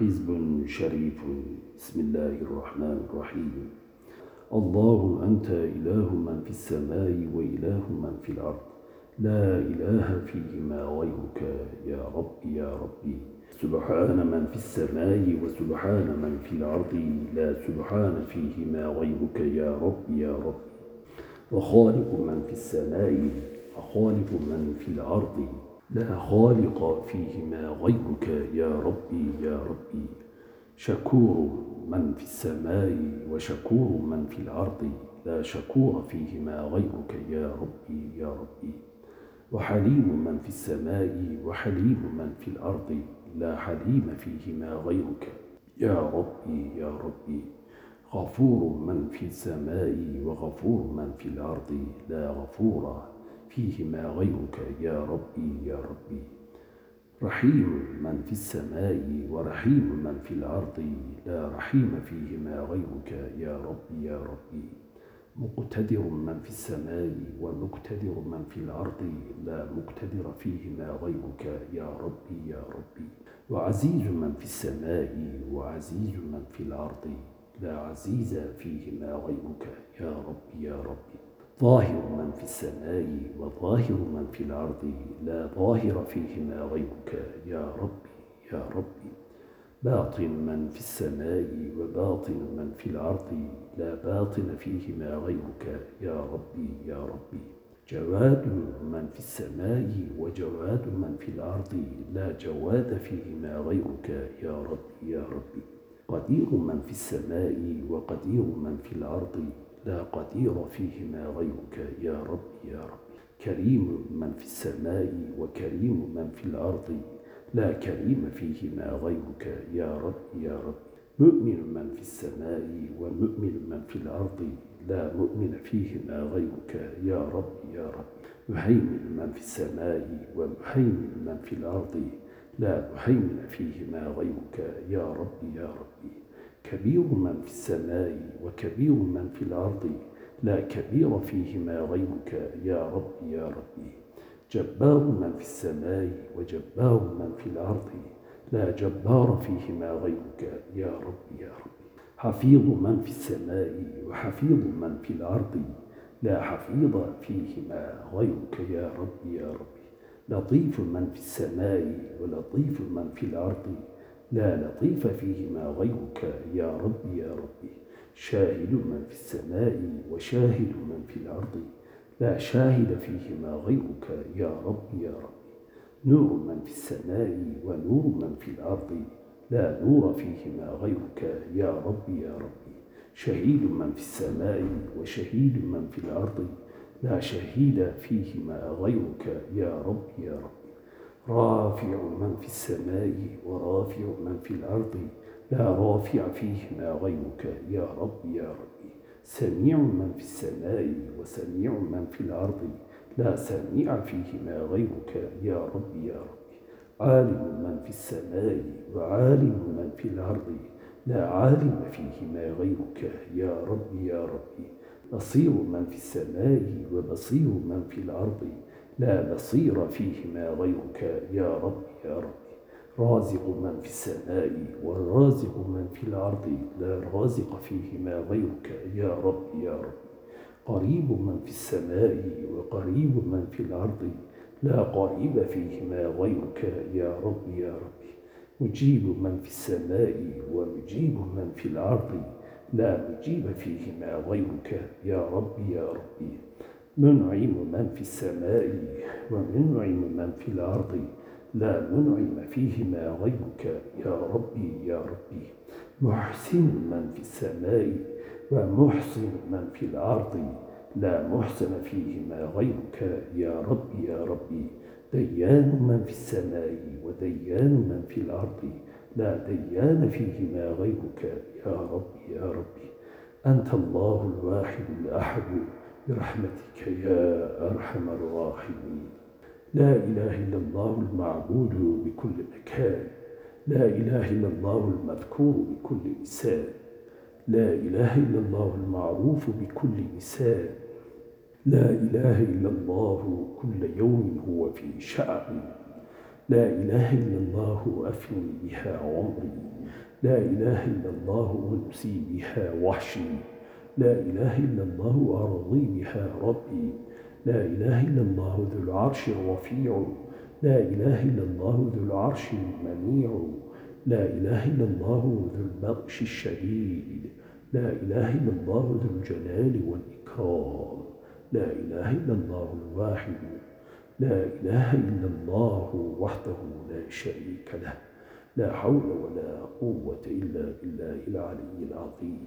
حزب شريف. بسم الله الرحمن الرحيم. الله أنت إله من في السماء وإله من في الأرض. لا إله فيهما غيرك يا ربي يا ربي سبحان من في السماء وسبحان من في الأرض. لا سبحان فيهما غيرك يا ربي يا ربي وخالق من في السماء وخالق من في الأرض. لا خالق فيهما غيرك يا ربي يا ربي. شكور من في السماء وشكور من في الأرض لا شكور فيهما غيرك يا ربي يا ربي. وحليم من في السماء وحليم من في الأرض لا حليم فيهما غيرك يا ربي يا ربي. غفور من في السماء وغفور من في الأرض لا غفور فيهما غيرك يا ربي يا ربي. رحيم من في السماء ورحيم من في الأرض لا رحيم فيهما غيرك يا ربي يا ربي. مقتدر من في السماء ومقتدر من في الأرض لا مقتدر فيهما غيرك يا ربي يا ربي. وعزيز من في السماء وعزيز من في الأرض لا عزيز فيهما غيرك يا ربي يا ربي. ظاهر من في السماء وظاهر من في الأرض لا ظاهر فيهما غيرك. يا ربي يا ربي. باطن من في السماء وباطن من في الأرض لا باطن فيهما غيرك. يا ربي يا ربي. جواد من في السماء وجواد من في الأرض لا جواد فيهما غيرك. يا ربي يا ربي. قدير من في السماء وقدير من في الأرض لا قدير فيهما غيرك يا ربي يا ربي كريم من في السماء وكريم من في الأرض لا كريم فيهما غيرك يا ربي يا ربي مؤمن من في السماء ومؤمن من في الأرض لا مؤمن فيهما غيرك يا ربي يا ربي مهيمن من في السماء ومهيمن من في الأرض لا مهيمن فيهما غيرك يا ربي يا ربي كبير من في السماء وكبير من في الأرض لا كبير فيهما غيرك يا ربي يا ربي جبار من في السماء وجبار من في الأرض لا جبار فيهما غيرك يا ربي يا ربي حفيظ من في السماء وحفيظ من في الأرض لا حفيظ فيهما غيرك يا ربي يا ربي لطيف من في السماء ولطيف من في الأرض لا لطيف فيهما غيرك يا ربي يا ربي شاهد من في السماء وشاهد من في الأرض. لا شاهد فيهما غيرك يا ربي يا ربي نور من في السماء ونور من في الأرض. لا نور فيهما غيرك يا ربي يا ربي شهيد من في السماء وشهيد من في الأرض. لا شهيد فيهما غيرك يا ربي يا ربي رافع من في السماء ورافع من في الأرض. لا رافع فيهما غيرك يا ربي يا ربي. سميع من في السماء وسميع من في الأرض. لا سميع فيهما غيرك يا ربي يا ربي. عالم من في السماء وعالم من في الأرض. لا عالم فيهما غيرك يا ربي يا ربي. بصير من في السماء وبصير من في الأرض. لا بصير فيهما غيرك. يا رب يا رب. رازق من في السماء والرازق من في الأرض لا رازق فيهما غيرك. يا رب يا رب. قريب من في السماء وقريب من في الأرض لا قريب فيهما غيرك. يا رب يا رب. مجيب من في السماء ومجيب من في الأرض لا مجيب فيهما غيرك. يا رب يا ربي منعم من في السماء ومنعم من في الأرض. لا منعم فيهما غيرك يا ربي يا ربي. محسن من في السماء ومحسن من في الأرض. لا محسن فيهما غيرك يا ربي يا ربي. ديان من في السماء وديان من في الأرض. لا ديان فيهما غيرك يا ربي يا ربي. أنت الله الواحد الأحد. برحمتك يا أرحم الراحمين. لا إله إلا الله المعبود بكل مكان. لا إله إلا الله المذكور بكل لسان. لا إله إلا الله المعروف بكل لسان. لا إله إلا الله كل يوم هو في شأن. لا إله إلا الله أفني بها عمري. لا إله إلا الله ونسي بها وحشي. لا إله إلا الله وأرضي بها ربي. لا إله إلا الله ذو العرش الرفيع. لا إله إلا الله ذو العرش المنيع. لا إله إلا الله ذو البطش الشديد. لا إله إلا الله ذو الجلال والإكرام. لا إله إلا الله الواحد. لا إله إلا الله وحده لا شريك له. لا حول ولا قوة إلا بالله العلي العظيم.